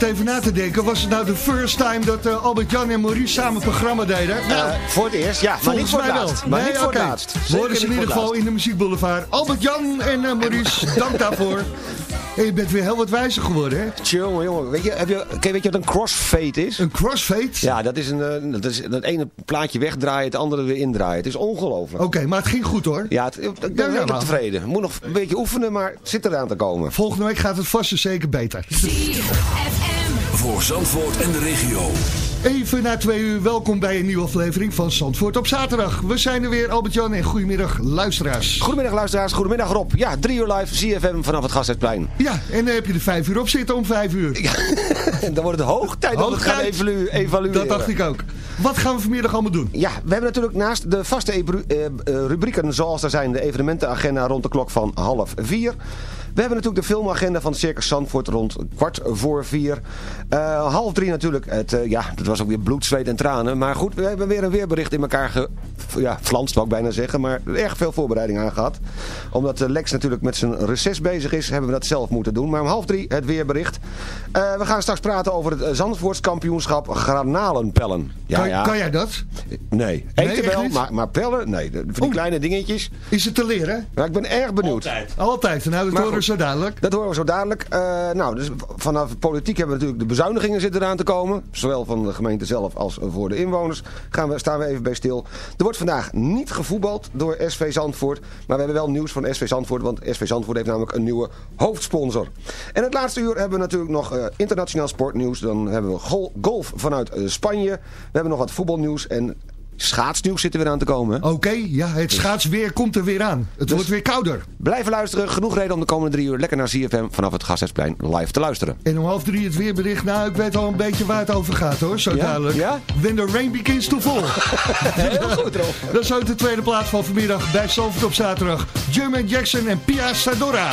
Zit even na te denken, was het nou de first time dat eh, Albert-Jan en Maurice samen programma deden? Nou, Eh, voor het eerst, ja. Maar niet volgens voor het laatst. Maar Nee, niet voor het laatst. Horen ze in ieder geval in de muziekboulevard. Albert-Jan en eh, Maurice, dank daarvoor. En je bent weer heel wat wijzer geworden, hè? laatst. Jongen, jongen. Weet je, heb je, weet je wat een crossfade is? Een crossfade? Ja, dat is, een, eh, dat is het ene plaatje wegdraaien, het andere weer indraaien. Het is ongelooflijk. Oké, maar het ging goed hoor. Ja, het, ik ben Ja, tevreden. Moet nog een beetje oefenen, maar het zit eraan te komen. Volgende week gaat het vast en zeker beter. Voor Zandvoort en de regio. Even na twee uur, welkom bij een nieuwe aflevering van Zandvoort op zaterdag. We zijn er weer, Albert-Jan, en goedemiddag luisteraars. Goedemiddag luisteraars, goedemiddag Rob. Ja, drie uur live, CFM vanaf het Gasthuisplein. Ja, en dan heb je er vijf uur op zitten om vijf uur. Dan wordt het hoog tijd om het gaan evalu- evalueren. Dat dacht ik ook. Wat gaan we vanmiddag allemaal doen? Ja, we hebben natuurlijk naast de vaste eh, eh, rubrieken zoals er zijn de evenementenagenda rond de klok van half vier. We hebben natuurlijk de filmagenda van Circus Zandvoort rond kwart voor vier. Eh, half drie natuurlijk. Het, eh, ja, dat was ook weer bloed, zweet en tranen. Maar goed, we hebben weer een weerbericht in elkaar ge... Ja, flanst wou ik bijna zeggen. Maar erg veel voorbereiding aan gehad. Omdat eh, Lex natuurlijk met zijn reces bezig is, hebben we dat zelf moeten doen. Maar om half drie het weerbericht. We gaan straks praten over het Zandvoorts kampioenschap granalenpellen. Ja, kan, ja. kan jij dat? Nee. Eten nee, wel, maar, maar pellen? Nee. voor die kleine dingetjes. Is het te leren? Maar ik ben erg benieuwd. Altijd. Altijd. Nou, het horen zo dadelijk. Dat horen we zo dadelijk. Eh, nou, dus vanaf politiek hebben we natuurlijk de bezuinigingen zitten eraan te komen. Zowel van de gemeente zelf als voor de inwoners. Gaan we, staan we even bij stil. Er wordt vandaag niet gevoetbald door SV Zandvoort. Maar we hebben wel nieuws van SV Zandvoort. Want SV Zandvoort heeft namelijk een nieuwe hoofdsponsor. En het laatste uur hebben we natuurlijk nog eh, internationaal sportnieuws. Dan hebben we golf vanuit eh, Spanje. We hebben nog wat voetbalnieuws en schaatsnieuws zitten weer aan te komen. Oké, ja, het dus- schaatsweer komt er weer aan. Het wordt weer kouder. Blijven luisteren, genoeg reden om de komende drie uur lekker naar CFM vanaf het Gasthuisplein live te luisteren. En om half drie het weerbericht, nou ik weet al een beetje waar het over gaat hoor, zo ja? duidelijk. Ja? When the rain begins to fall. Heel goed. Dat is ook de tweede plaats van vanmiddag bij Salford op zaterdag. German Jackson en Pia Sadora.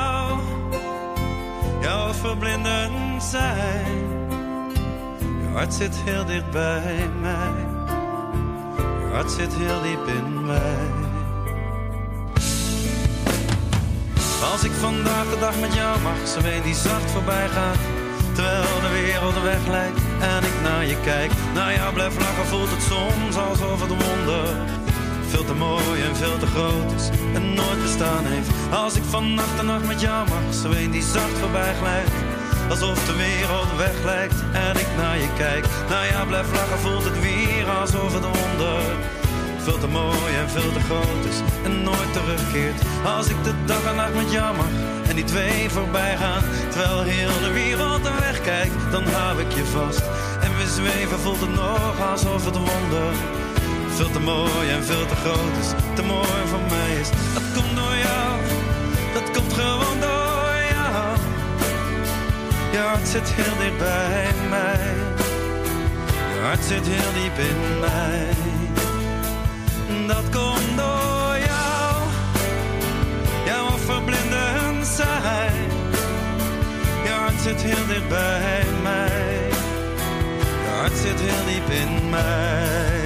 verblindend zijn. Je hart zit heel dicht bij mij, je hart zit heel diep in mij. Als ik vandaag de dag met jou mag, zo een die zacht voorbij gaat. Terwijl de wereld weg lijkt en ik naar je kijk. Naar jou blijf lachen voelt het soms alsof het wonder veel te mooi en veel te groot is en nooit bestaan heeft. Als ik van nacht en nacht met jou mag, zo een die zacht voorbij glijdt. Alsof de wereld weg lijkt en ik naar je kijk. Naar jou blijf lachen, voelt het weer alsof het wonder. Veel te mooi en veel te groot is en nooit terugkeert. Als ik de dag en nacht met jou mag en die twee voorbij gaan. Terwijl heel de wereld er weg kijkt, dan hou ik je vast. En we zweven, voelt het nog alsof het wonder veel te mooi en veel te groot is, te mooi voor mij is. Dat komt door jou, dat komt gewoon door jou. Je hart zit heel dicht bij mij, je hart zit heel diep in mij. Dat komt door jou, jouw verblindend zijn. Je hart zit heel dicht bij mij, je hart zit heel diep in mij.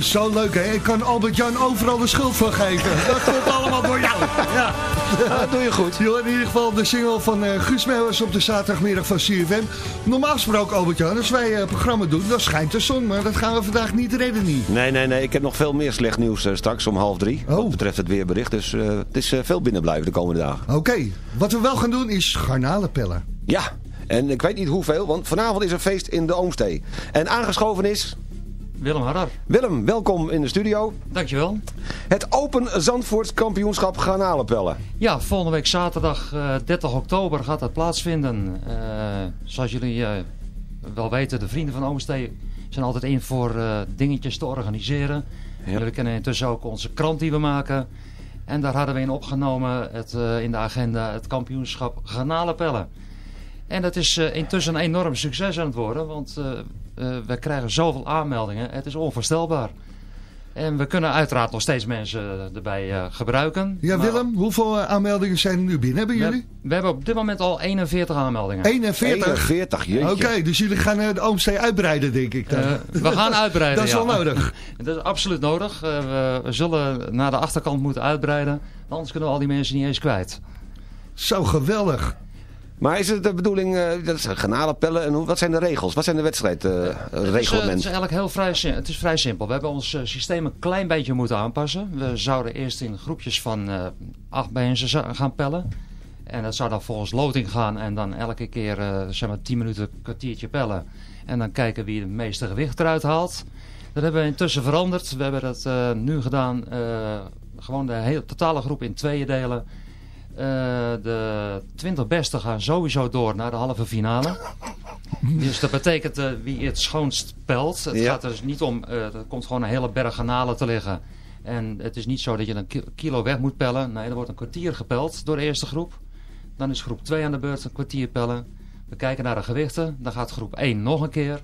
Is zo leuk, hè? Ik kan Albert-Jan overal de schuld van geven. Dat komt allemaal door jou. Ja. Dat doe je goed. Hoort in ieder geval de single van uh, Guus Meeuwers op de zaterdagmiddag van CFM. Normaal gesproken, Albert-Jan, als wij een programma doen, dan schijnt de zon. Maar dat gaan we vandaag niet redden, niet. Nee, nee, nee. Ik heb nog veel meer slecht nieuws eh, straks om half drie. Oh. Wat betreft het weerbericht. Dus eh, het is eh, veel binnenblijven de komende dagen. Oké, wat we wel gaan doen is garnalen pellen. Ja, en ik weet niet hoeveel, want vanavond is er feest in de Oomstee. En aangeschoven is... Willem Harder. Willem, welkom in de studio. Dankjewel. Het Open Zandvoort kampioenschap garnalenpellen. Ja, volgende week zaterdag eh 30 oktober gaat dat plaatsvinden. Eh, zoals jullie eh, wel weten, de vrienden van Oomstee zijn altijd in voor eh, dingetjes te organiseren. Ja. Jullie kennen intussen ook onze krant die we maken. En daar hadden we in opgenomen het, eh, in de agenda het kampioenschap garnalenpellen. En dat is eh, intussen een enorm succes aan het worden, want eh, eh, we krijgen zoveel aanmeldingen. Het is onvoorstelbaar. En we kunnen uiteraard nog steeds mensen erbij eh, gebruiken. Ja, Maar Willem, hoeveel eh, aanmeldingen zijn er nu binnen? Hebben We, jullie? we hebben op dit moment al 41 aanmeldingen. 41? 41, jeetje. Oké, dus jullie gaan eh, de Oomstee uitbreiden, denk ik dan. Eh, we gaan uitbreiden, Dat is ja. wel nodig. Dat is absoluut nodig. Eh, we, we zullen naar de achterkant moeten uitbreiden. Anders kunnen we al die mensen niet eens kwijt. Zo geweldig. Maar is het de bedoeling, eh, dat is garnalenpellen en hoe, wat zijn de regels? Wat zijn de Het is, eh, het wedstrijdreglementen? is eigenlijk heel vrij, het is vrij simpel. We hebben ons eh, systeem een klein beetje moeten aanpassen. We zouden eerst in groepjes van eh, acht mensen gaan pellen. En dat zou dan volgens loting gaan en dan elke keer eh, zeg maar 10 minuten een kwartiertje pellen. En dan kijken wie het meeste gewicht eruit haalt. Dat hebben we intussen veranderd. We hebben dat eh, nu gedaan, eh, gewoon de hele totale groep in tweeën delen. Eh, de 20 beste gaan sowieso door naar de halve finale. Dus dat betekent eh, wie het schoonst pelt. Het Ja. gaat er dus niet om, eh, er komt gewoon een hele berg garnalen te liggen. En het is niet zo dat je een ki- kilo weg moet pellen. Nee, er wordt een kwartier gepeld door de eerste groep. Dan is groep 2 aan de beurt een kwartier pellen. We kijken naar de gewichten. Dan gaat groep 1 nog een keer.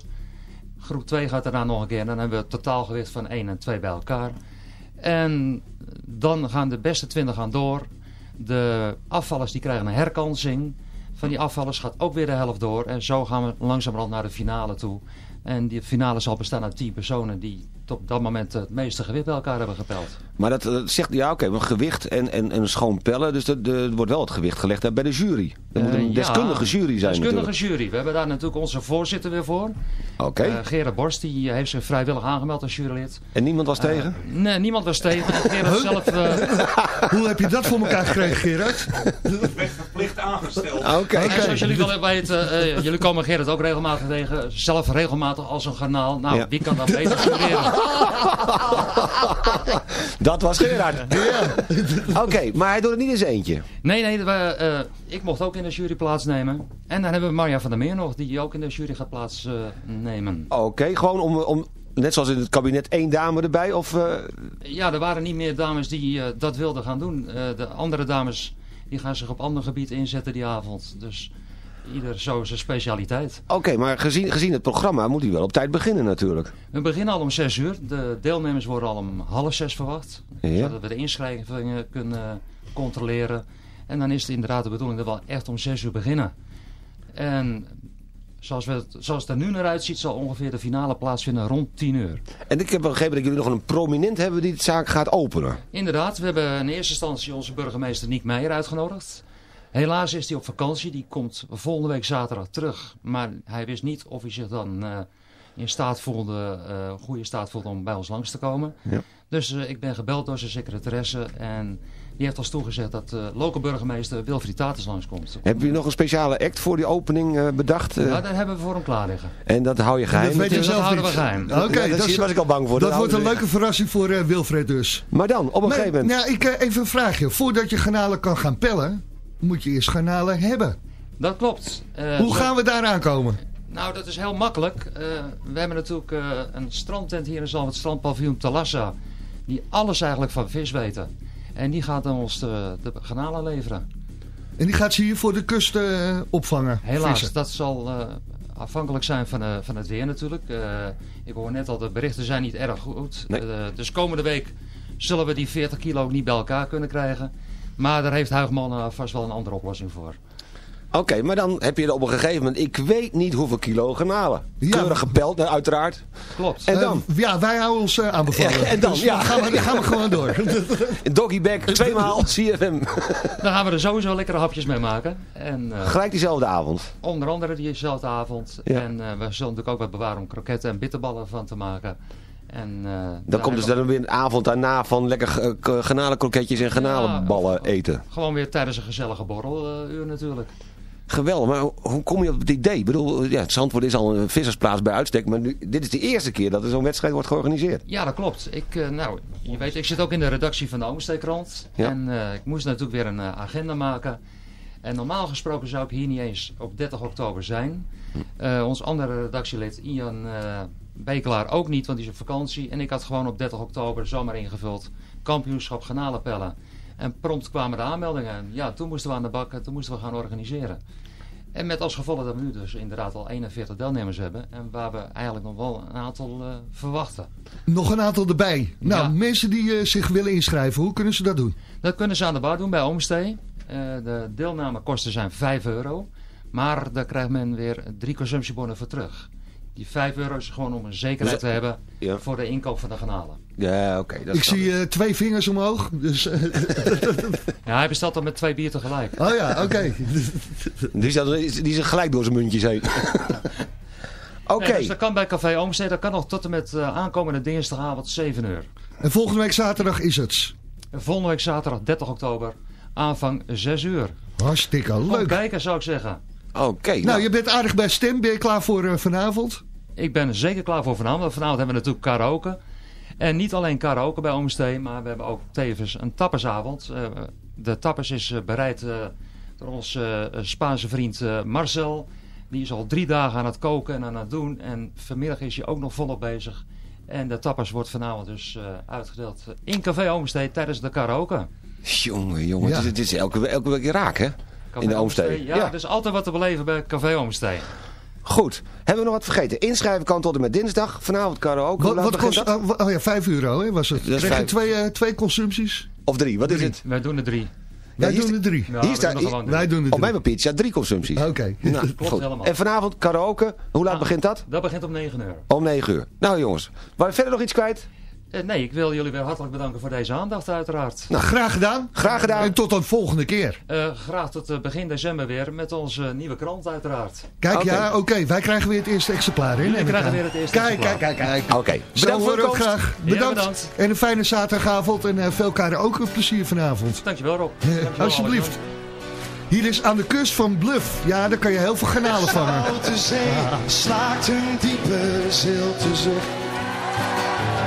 Groep 2 gaat daarna nog een keer. En dan hebben we het totaalgewicht van 1 en 2 bij elkaar. En dan gaan de beste 20 gaan door. De afvallers die krijgen een herkansing. Van die afvallers gaat ook weer de helft door. En zo gaan we langzamerhand naar de finale toe. En die finale zal bestaan uit 10 personen die op dat moment het meeste gewicht bij elkaar hebben gepeld. Maar dat, dat zegt, ja oké, maar gewicht en, en, en schoon pellen, dus er wordt wel het gewicht gelegd hè, bij de jury. Er moet Eh, een ja, deskundige jury zijn Deskundige natuurlijk. jury. We hebben daar natuurlijk onze voorzitter weer voor. Oké, Eh, Gerard Borst, die heeft zich vrijwillig aangemeld als jurylid. en niemand was tegen? Nee, niemand was tegen. En Gerard zelf... eh, Hoe heb je dat voor elkaar gekregen, Gerard? verplicht aangesteld. Oké, En zoals jullie wel weten, eh, jullie komen Gerard ook regelmatig tegen. Zelf regelmatig als een garnaal. Nou, Ja. wie kan dat beter jureren? dat was Gerard. Oké, maar hij doet het niet zijn eentje. Nee, nee, we, eh, ik mocht ook in de jury plaatsnemen. En dan hebben we Marja van der Meer nog, die ook in de jury gaat plaatsnemen. Oké, gewoon om, om, net zoals in het kabinet, één dame erbij? Of, eh, Ja, er waren niet meer dames die eh, dat wilden gaan doen. De andere dames die gaan zich op ander gebied inzetten die avond. Dus ieder zo zijn specialiteit. Oké, maar gezien, gezien het programma moet hij wel op tijd beginnen natuurlijk. We beginnen al om 6 uur. De deelnemers worden al om half zes verwacht. Ja. Zodat we de inschrijvingen kunnen controleren. En dan is het inderdaad de bedoeling dat we echt om 6 uur beginnen. En zoals, we het, zoals het er nu naar uitziet zal ongeveer de finale plaatsvinden rond 10 uur. En ik heb begrepen dat jullie nog een prominent hebben die de zaak gaat openen. Inderdaad, we hebben in eerste instantie onze burgemeester Niek Meijer uitgenodigd. Helaas is hij op vakantie. Die komt volgende week zaterdag terug. Maar hij wist niet of hij zich dan eh, in staat voelde, eh, goede staat voelde om bij ons langs te komen. Ja. Dus eh, ik ben gebeld door zijn secretaresse. En die heeft ons toegezegd dat de lokale burgemeester Wilfried Tatus langskomt. Heb je nog een speciale act voor die opening bedacht? Ja, daar hebben we voor hem klaar liggen. en dat hou je geheim? dat weet je dat zelf houden we geheim. Oké, Ja, dat was ik al bang voor. dat Dat wordt een leuke verrassing voor eh, Wilfred dus. Maar dan, op een gegeven moment... nou, ik, even een vraagje. Voordat je garnalen kan gaan pellen, moet je eerst garnalen hebben. Dat klopt. Eh, Hoe gaan we daar aankomen? Nou, dat is heel makkelijk. Eh, we hebben natuurlijk eh, een strandtent hier in Zalm, het strandpaviljoen Talassa. Die alles eigenlijk van vis weten. En die gaat dan ons de, de garnalen leveren. En die gaat ze hier voor de kust eh, opvangen. Helaas, vissen. dat zal eh, afhankelijk zijn van, eh, van het weer natuurlijk. Eh, ik hoor net al, de berichten zijn niet erg goed. Nee. Dus komende week zullen we die 40 kilo ook niet bij elkaar kunnen krijgen. Maar daar heeft Huigman eh, vast wel een andere oplossing voor. Oké, maar dan heb je er op een gegeven moment... Ik weet niet hoeveel kilo garnalen. Ja. Keurig gepeld, uiteraard. Klopt. En dan? Eh, ja, wij houden ons eh, aanbevolen. Ja, en dan, Dus ja. gaan, we, gaan we gewoon door. Doggyback, tweemaal CFM. Dan gaan we er sowieso lekkere hapjes mee maken. En, eh, Gelijk diezelfde avond. Onder andere diezelfde avond. Ja. En eh, we zullen natuurlijk ook wat bewaren om kroketten en bitterballen van te maken. En, eh, Dan komt dus dan weer een avond daarna van lekker eh, k- garnalenkroketjes en garnalenballen Ja. eten. Gewoon weer tijdens een gezellige borreluur natuurlijk. Geweldig, maar ho- hoe kom je op het idee? Ik bedoel, ja, Zandvoort is al een vissersplaats bij uitstek, maar nu, dit is de eerste keer dat er zo'n wedstrijd wordt georganiseerd. Ja, dat klopt. Ik, eh, nou, je weet, ik zit ook in de redactie van de Oomsteekrant. Ja. En eh, ik moest natuurlijk weer een eh, agenda maken. En normaal gesproken zou ik hier niet eens op 30 oktober zijn. Eh, ons andere redactielid Ian eh Bekelaar ook niet, want die is op vakantie. En ik had gewoon op 30 oktober zomaar ingevuld kampioenschap garnalenpellen. En prompt kwamen de aanmeldingen. En ja, toen moesten we aan de bak, en toen moesten we gaan organiseren. En met als gevolg dat we nu dus inderdaad al 41 deelnemers hebben. En waar we eigenlijk nog wel een aantal eh, verwachten. Nog een aantal erbij. Nou, Ja. mensen die eh, zich willen inschrijven, hoe kunnen ze dat doen? Dat kunnen ze aan de bar doen bij Oomstee. Eh, de deelnamekosten zijn 5 euro. Maar daar krijgt men weer drie consumptiebonnen voor terug. Die 5 euro is gewoon om een zekerheid te hebben Ja. voor de inkoop van de garnalen. Ja, oké. dat Ik zie eh, twee vingers omhoog. Dus, eh, Ja, hij bestelt dan met twee bier tegelijk. oh ja, oké. Die, zat- die is gelijk door zijn muntjes heen. Oké. Nee, dus dat kan bij Café Oomstee. Dat kan nog tot en met eh, aankomende dinsdagavond 7 uur. En volgende week zaterdag is het. En volgende week zaterdag 30 oktober aanvang 6 uur. Hartstikke leuk. kijken zou ik zeggen. Oké. Nou, je bent aardig bij stem. Ben je klaar voor eh, vanavond? Ik ben zeker klaar voor vanavond. want Vanavond hebben we natuurlijk karaoke. En niet alleen karaoke bij Oomstee, maar we hebben ook tevens een tappersavond. Eh, de tappers is eh, bereid eh, door onze eh, Spaanse vriend eh, Marcel. Die is al drie dagen aan het koken en aan het doen. En vanmiddag is hij ook nog volop bezig. En de tappers wordt vanavond dus eh, uitgedeeld in Café Oomstee tijdens de karaoke. Jongen, jongen. Ja. Het is, het is elke, elke week raak, hè? Café In de Oomstee. Ja, Ja. is altijd wat te beleven bij Café Oomstee. Goed. Hebben we nog wat vergeten? Inschrijven kan tot en met dinsdag. Vanavond karaoke. Wat, wat kost... dat? oh, oh ja, 5 euro hè, was het. Dat is Krijg je vijf. twee, eh, twee consumpties? Of drie. Wat is het? Wij doen er drie. Wij hier doen er drie. Ja, Hier staat- er drie. Wij doen er Op drie. mijn papiertje staat drie consumpties. Oké. Nou, Klopt goed. helemaal. En vanavond karaoke. Hoe laat Ah. begint dat? Dat begint om 9 uur. Om 9 uur. Nou jongens, waren we verder nog iets kwijt? Eh, nee, ik wil jullie weer hartelijk bedanken voor deze aandacht uiteraard. Nou, graag gedaan. Graag gedaan. En tot een volgende keer. Eh, graag tot eh, begin december weer met onze nieuwe krant uiteraard. Kijk, ja, oké. wij krijgen weer het eerste exemplaar in. Ik krijgen aan. weer het eerste Kijk, exemplaar. kijk, kijk, kijk. Oké. Zo Bedankt voor de we komst. graag. Ja, Bedankt. En een fijne zaterdagavond en veel karaoke plezier vanavond. Dankjewel Rob. Dankjewel, Alsjeblieft. Hier is aan de kust van Bluff. Ja, daar kan je heel veel garnalen vangen. Grote zee slaakt een diepe zilte zucht.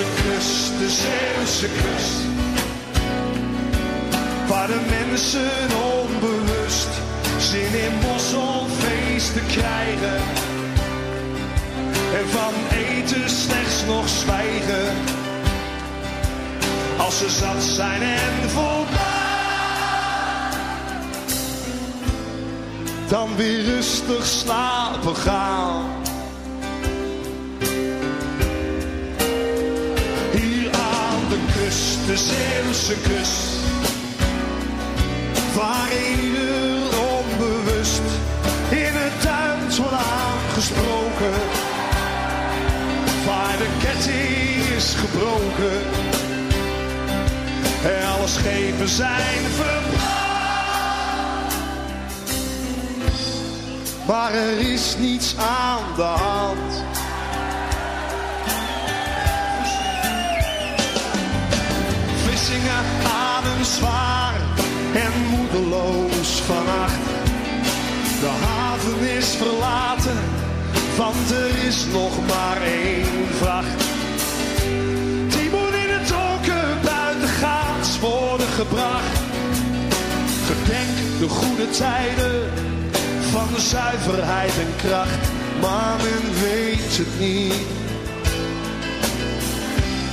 De kust, de Zeeuwse kust. Waar de mensen onbewust zin in mosselfeesten krijgen. En van eten slechts nog zwijgen. Als ze zat zijn en voldaan. Dan weer rustig slapen gaan. De Zeeuwse kust. Waar ieder onbewust in het Duits wordt aangesproken. Waar de ketting is gebroken. En alle schepen zijn verbrand. Maar er is niets aan de hand. Vlissingen ademen zwaar en moedeloos vannacht. De haven is verlaten, want er is nog maar één vracht. Moet in het donker buitengaats worden gebracht. Gedenk de goede tijden van zuiverheid en kracht, maar men weet het niet.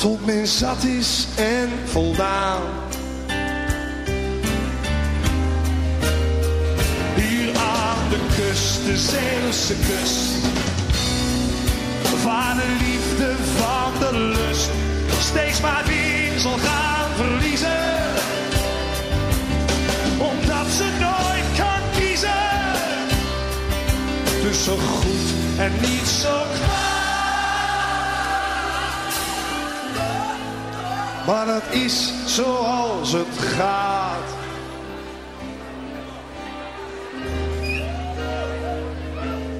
tot men zat is en voldaan. Hier aan de kust, de Zeeuwse kust, van de liefde van de lust steeds maar weer zal gaan verliezen, omdat ze nooit kan kiezen tussen goed en niet zo kwaad. maar het is zoals het gaat.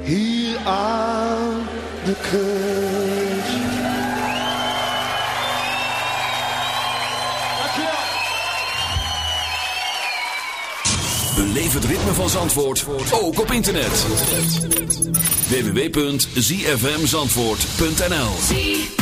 Hier aan de kust. Beleef het ritme van Zandvoort, ook op internet. www.zfmzandvoort.nl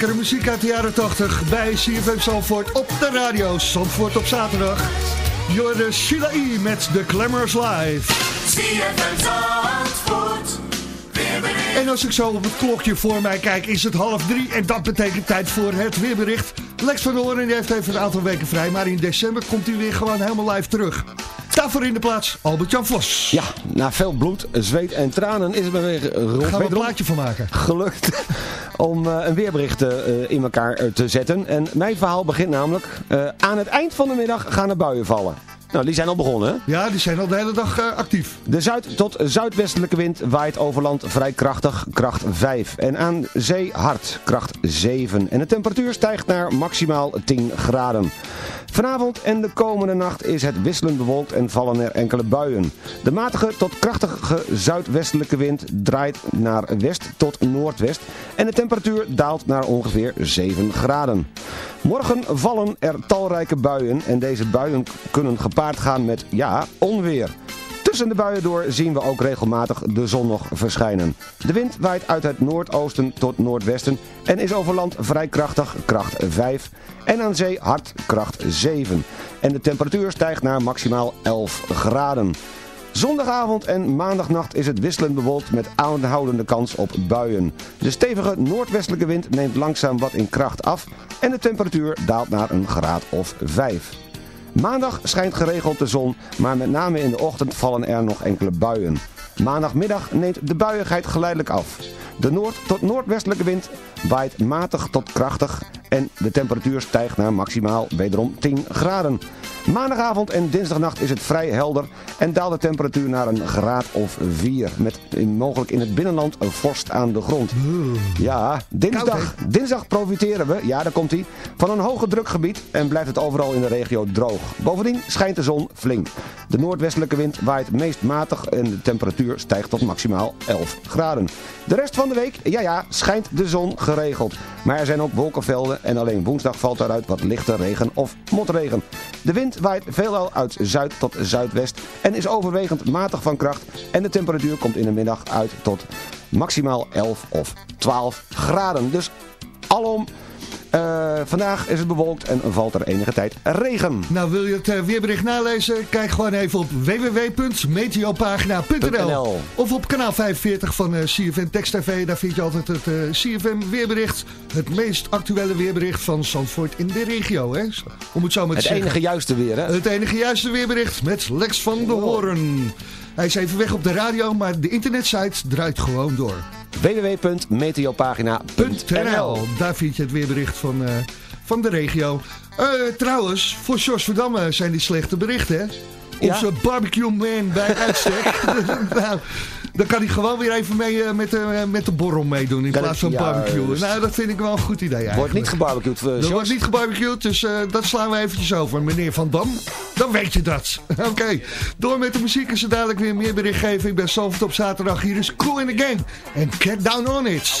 lekkere muziek uit de jaren 80 bij CFM Zandvoort op de radio. Zandvoort op zaterdag. Joris Sheila e met The Clammers Live. CFM Zandvoort. En als ik zo op het klokje voor mij kijk, is het half drie. En dat betekent tijd voor het weerbericht. Lex van Hoorn heeft even een aantal weken vrij. Maar in december komt hij weer gewoon helemaal live terug. Daarvoor in de plaats Albert-Jan Vos. Ja, na veel bloed, zweet en tranen is het weer rond. Gaan we een plaatje van maken. Gelukt om eh, een weerbericht eh, in elkaar eh, te zetten. En mijn verhaal begint namelijk... aan het eind van de middag gaan er buien vallen. Nou, die zijn al begonnen. Ja, die zijn al de hele dag actief. De zuid- tot zuidwestelijke wind waait over land vrij krachtig, kracht 5. En aan zee hard, kracht 7. En de temperatuur stijgt naar maximaal 10 graden. Vanavond en de komende nacht is het wisselend bewolkt en vallen er enkele buien. De matige tot krachtige zuidwestelijke wind draait naar west tot noordwest en de temperatuur daalt naar ongeveer 7 graden. Morgen vallen er talrijke buien en deze buien kunnen gepaard gaan met, ja, onweer. Tussen de buien door zien we ook regelmatig de zon nog verschijnen. De wind waait uit het noordoosten tot noordwesten en is over land vrij krachtig, kracht 5. En aan zee hard, kracht 7. En de temperatuur stijgt naar maximaal 11 graden. Zondagavond en maandagnacht is het wisselend bewolkt met aanhoudende kans op buien. De stevige noordwestelijke wind neemt langzaam wat in kracht af en de temperatuur daalt naar een graad of 5. Maandag schijnt geregeld de zon, maar met name in de ochtend vallen er nog enkele buien. Maandagmiddag neemt de buiigheid geleidelijk af. De noord- tot noordwestelijke wind waait matig tot krachtig en de temperatuur stijgt naar maximaal wederom 10 graden. Maandagavond en dinsdagnacht is het vrij helder en daalt de temperatuur naar een graad of 4. Met in- mogelijk in het binnenland een vorst aan de grond. Ja, dinsdag, dinsdag profiteren we, ja daar komt hij, van een hoge drukgebied en blijft het overal in de regio droog. Bovendien schijnt de zon flink. De noordwestelijke wind waait meest matig en de temperatuur stijgt tot maximaal 11 graden. De rest van de week, ja ja, schijnt de zon geregeld. Maar er zijn ook wolkenvelden en alleen woensdag valt eruit wat lichte regen of motregen. De wind waait veelal uit zuid tot zuidwest en is overwegend matig van kracht. En de temperatuur komt in de middag uit tot maximaal 11 of 12 graden. Dus alom, eh, vandaag is het bewolkt en valt er enige tijd regen. Nou, wil je het eh, weerbericht nalezen? Kijk gewoon even op www.meteopagina.nl .nl. Of op kanaal 45 van eh, CFM Text TV. Daar vind je altijd het CFM weerbericht. Het meest actuele weerbericht van Zandvoort in de regio. Hè? Om het zo maar te Het enige juiste weer, hè? Het enige juiste weerbericht met Lex van de Hoorn. Hij is even weg op de radio, maar de internetsite draait gewoon door. www.meteopagina.nl Daar vind je het weerbericht van, eh, van de regio. Eh, trouwens, voor Jos Verdamme zijn die slechte berichten, hè? Ja? Onze barbecue man bij uitstek. nou, dan kan hij gewoon weer even mee eh, met, de, met de borrel meedoen in Kan plaats van barbecue. Nou, dat vind ik wel een goed idee eigenlijk. Wordt niet gebarbecued, uh, Er wordt niet gebarbecued, dus eh, dat slaan we eventjes over. Meneer Van Dam, dan weet je dat. Oké, door met de muziek is er dadelijk weer meer berichtgeving bij Salford op zaterdag. Hier is Cool in the Gang en Get Down On It.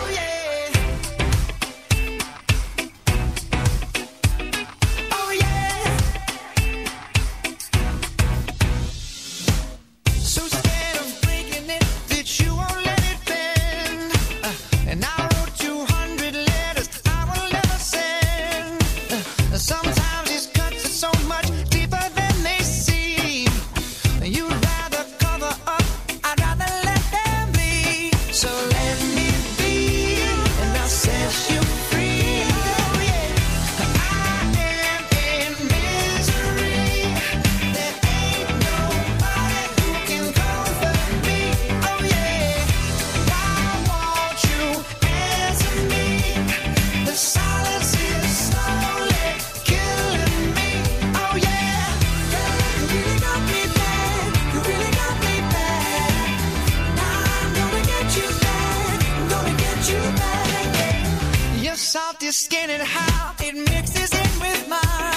skin and how it mixes in with mine.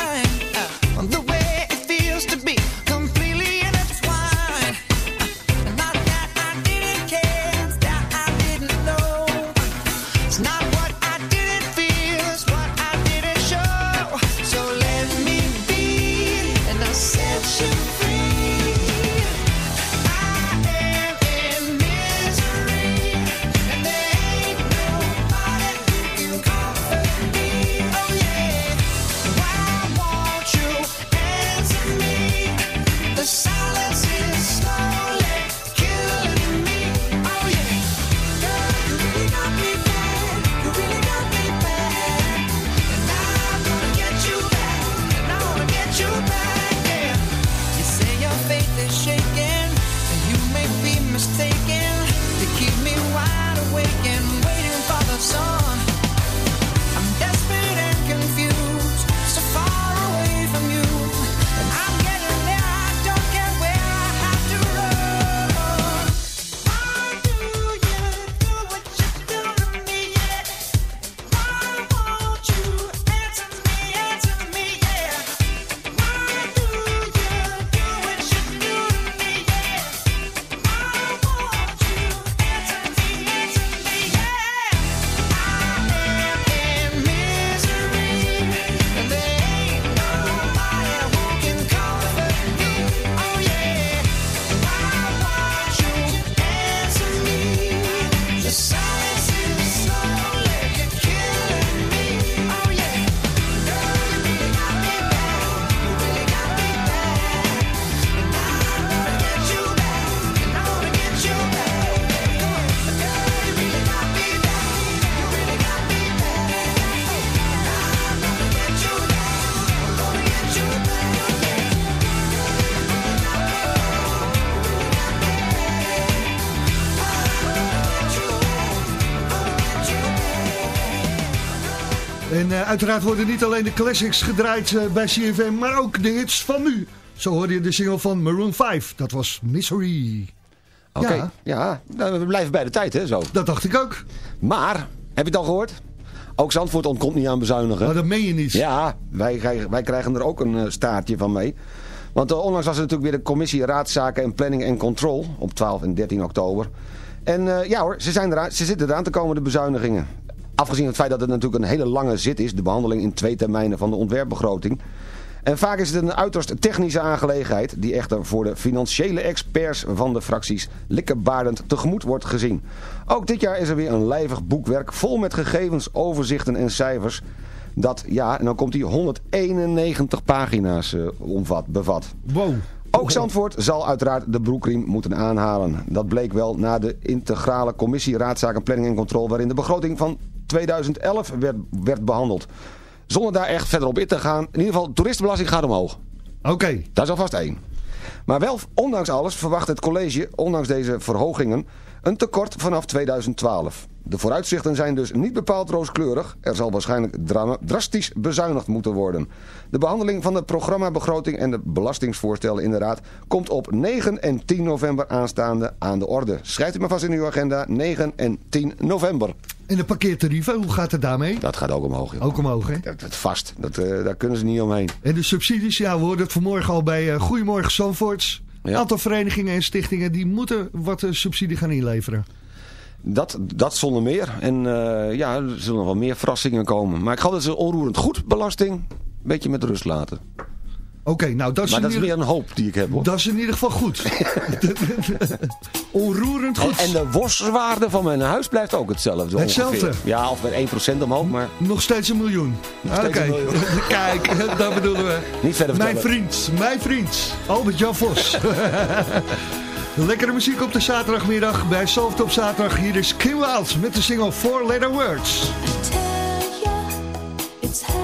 Uiteraard worden niet alleen de classics gedraaid eh, bij CFM, maar ook de hits van nu. Zo hoorde je de single van Maroon 5. Dat was Misery. Oké, Ja. ja, nou, we blijven bij de tijd, hè, zo. Dat dacht ik ook. Maar, heb je het al gehoord? Ook Zandvoort ontkomt niet aan bezuinigen. Maar dat meen je niet. Ja, wij, krijgen- wij krijgen er ook een eh, staartje van mee. Want eh, onlangs was er natuurlijk weer de commissie Raadszaken en Planning en Control op 12 en 13 oktober. En ja hoor, ze, zijn eraan, ze zitten eraan te komen, de bezuinigingen. Afgezien het feit dat het natuurlijk een hele lange zit is, de behandeling in twee termijnen van de ontwerpbegroting. En vaak is het een uiterst technische aangelegenheid die echter voor de financiële experts van de fracties likkebaardend tegemoet wordt gezien. Ook dit jaar is er weer een lijvig boekwerk vol met gegevens, overzichten en cijfers dat, ja, en dan komt die 191 pagina's eh, omvat, bevat. Wow. Ook Zandvoort zal uiteraard de broekriem moeten aanhalen. Dat bleek wel na de integrale commissie Raadzaken, Planning en Controle... waarin de begroting van 2011 werd, werd behandeld. Zonder daar echt verder op in te gaan. In ieder geval, toeristenbelasting gaat omhoog. Oké. Dat is alvast één. Maar wel, ondanks alles, verwacht het college, ondanks deze verhogingen, een tekort vanaf 2012. De vooruitzichten zijn dus niet bepaald rooskleurig. Er zal waarschijnlijk dra- drastisch bezuinigd moeten worden. De behandeling van de programmabegroting en de belastingsvoorstellen in de Raad komt op 9 en 10 november aanstaande aan de orde. Schrijft u maar vast in uw agenda, 9 en 10 november. En de parkeertarieven, hoe gaat het daarmee? Dat gaat ook omhoog. joh. Ook omhoog, hè? Dat, dat vast, dat, eh, daar kunnen ze niet omheen. En de subsidies, ja, we hoorden het vanmorgen al bij eh, Goedemorgen Zandvoorts. Een Ja. aantal verenigingen en stichtingen die moeten wat eh, subsidie gaan inleveren. Dat, dat zonder meer. En ja, er zullen nog wel meer verrassingen komen. Maar ik ga dat ze onroerend goed belasting een beetje met rust laten. Oké, nou dat is, maar in dat is ieder, meer een hoop die ik heb hoor. dat is in ieder geval goed. Onroerend En, goed. en de worstwaarde van mijn huis blijft ook hetzelfde. Hetzelfde? ongeveer. Ja, of met 1% omhoog, maar Nog steeds een miljoen. Nog steeds Oké, een miljoen. kijk, dat bedoelen we. niet verder Mijn vriend, mijn vriend, Albert-Jan Vos. Lekkere muziek op de zaterdagmiddag bij Soft op zaterdag. Hier is Kim Wilde met de single Four Letter Words. It's hell yeah.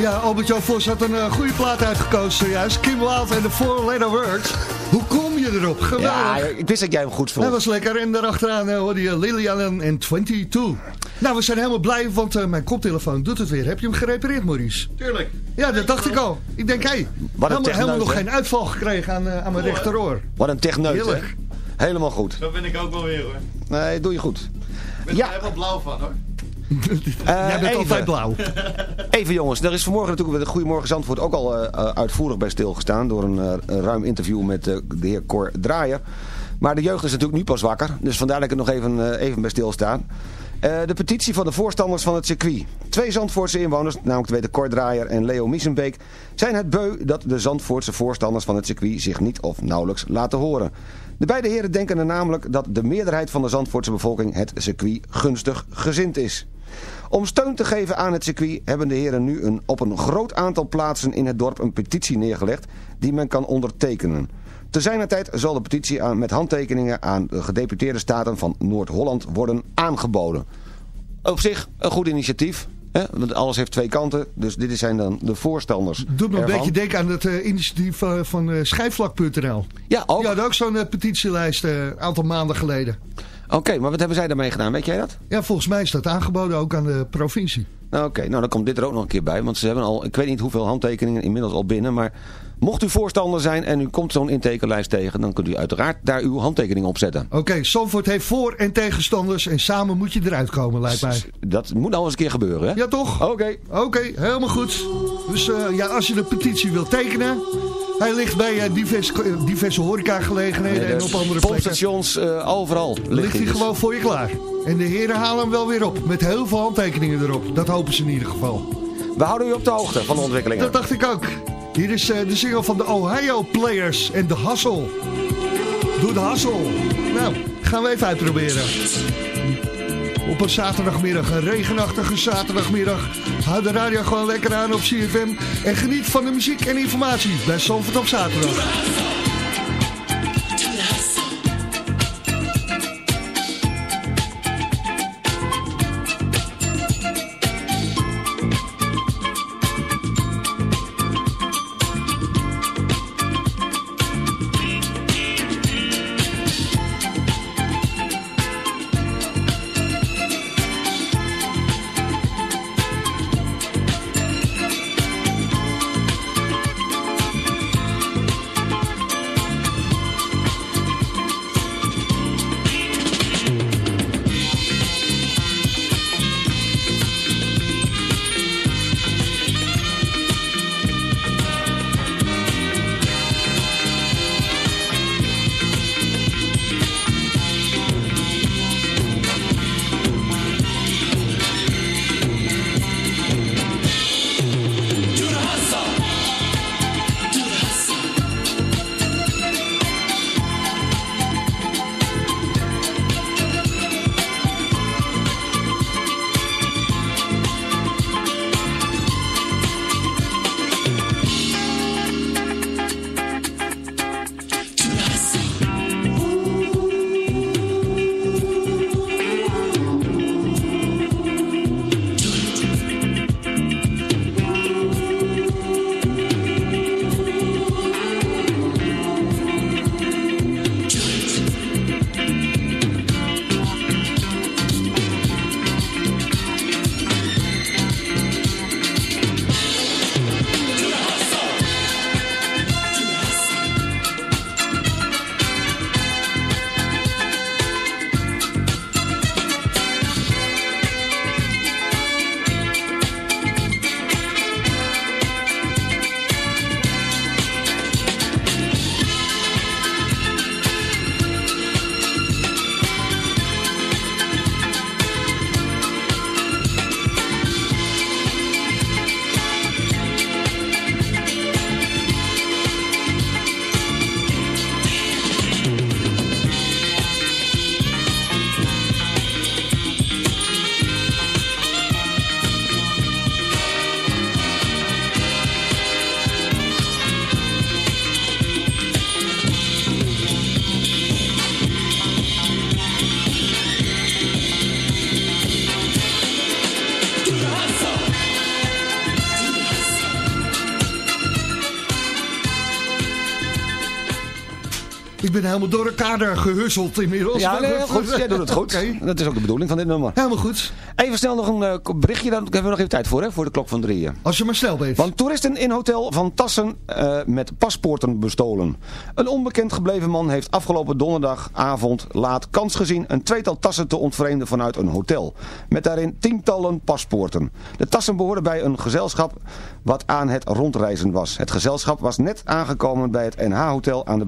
Ja, Albert-Jan Vos had een eh, goede plaat uitgekozen zojuist. Kim Wilde en de Four Letter Words. Hoe kom je erop? Geweldig. Ja, ik wist dat jij hem goed vond. Dat was lekker. En daarachteraan uh, hoorde je Lilian en 22. Nou, we zijn helemaal blij, want eh, mijn koptelefoon doet het weer. Heb je hem gerepareerd, Maurice? Tuurlijk. Ja, dat dacht ik al. Ik denk, hé, hey, helemaal, helemaal nog geen uitval gekregen aan, aan mijn rechteroor. Wat een techneut, hè? Heerlijk. Helemaal goed. Zo ben ik ook wel weer hoor. Nee, doe je goed. Ik ben Ja. er helemaal blauw van hoor. Eh, Jij bent even. altijd blauw. Even jongens, er is vanmorgen natuurlijk bij de Goedemorgen Zandvoort ook al eh, eh, uitvoerig bij stilgestaan... door een, ruim interview met de heer Cor Draaier. Maar de jeugd is natuurlijk nu pas wakker, dus vandaar dat ik er nog even, even bij stilstaan. De petitie van de voorstanders van het circuit. Twee Zandvoortse inwoners, namelijk Cor Draaier en Leo Miesenbeek... zijn het beu dat de Zandvoortse voorstanders van het circuit zich niet of nauwelijks laten horen. De beide heren denken er namelijk dat de meerderheid van de Zandvoortse bevolking het circuit gunstig gezind is. Om steun te geven aan het circuit hebben de heren nu een, op een groot aantal plaatsen in het dorp een petitie neergelegd die men kan ondertekenen. Te zijner tijd zal de petitie aan, met handtekeningen aan de gedeputeerde staten van Noord-Holland worden aangeboden. Op zich een goed initiatief, hè? want alles heeft twee kanten, dus dit zijn dan de voorstanders Doet me een ervan. beetje denken aan het eh, initiatief eh, van eh, schijfvlak.nl. Ja, ook. Die hadden ook zo'n petitielijst een aantal maanden geleden. Oké, maar wat hebben zij daarmee gedaan, weet jij dat? Ja, volgens mij is dat aangeboden ook aan de provincie. Nou, Oké, nou dan komt dit er ook nog een keer bij. Want ze hebben al, ik weet niet hoeveel handtekeningen inmiddels al binnen. Maar mocht u voorstander zijn en u komt zo'n intekenlijst tegen... dan kunt u uiteraard daar uw handtekening op zetten. Oké, Zandvoort heeft voor- en tegenstanders en samen moet je eruit komen, lijkt mij. Dat moet nou eens een keer gebeuren, hè? Ja, toch? Oké. Oké, helemaal goed. Dus eh, ja, als je de petitie wilt tekenen... Hij ligt bij eh, diverse, diverse horecagelegenheden en op andere plekken. Pompstations, eh, overal ligt, Ligt hij dus. gewoon voor je klaar. En de heren halen hem wel weer op. Met heel veel handtekeningen erop. Dat hopen ze in ieder geval. We houden u op de hoogte van de ontwikkelingen. Dat dacht ik ook. Hier is eh, de single van de Ohio Players en de Hustle. Doe de Hustle. Nou, gaan we even uitproberen. Op een zaterdagmiddag, een regenachtige zaterdagmiddag. Hou de radio gewoon lekker aan op CFM. En geniet van de muziek en informatie bij Zandvoort op zaterdag. Ben helemaal door elkaar daar gehusseld inmiddels. Ja, nee, goed. Jij doet het goed. Dat is ook de bedoeling van dit nummer. Helemaal goed. Even snel nog een eh, berichtje, daar hebben we nog even tijd voor, hè, voor de klok van drieën. Als je maar snel bent. Want toeristen in hotel van Tassen eh, met paspoorten bestolen. Een onbekend gebleven man heeft afgelopen donderdagavond laat kans gezien een tweetal tassen te ontvreemden vanuit een hotel. Met daarin tientallen paspoorten. De tassen behoorden bij een gezelschap wat aan het rondreizen was. Het gezelschap was net aangekomen bij het NH-hotel aan de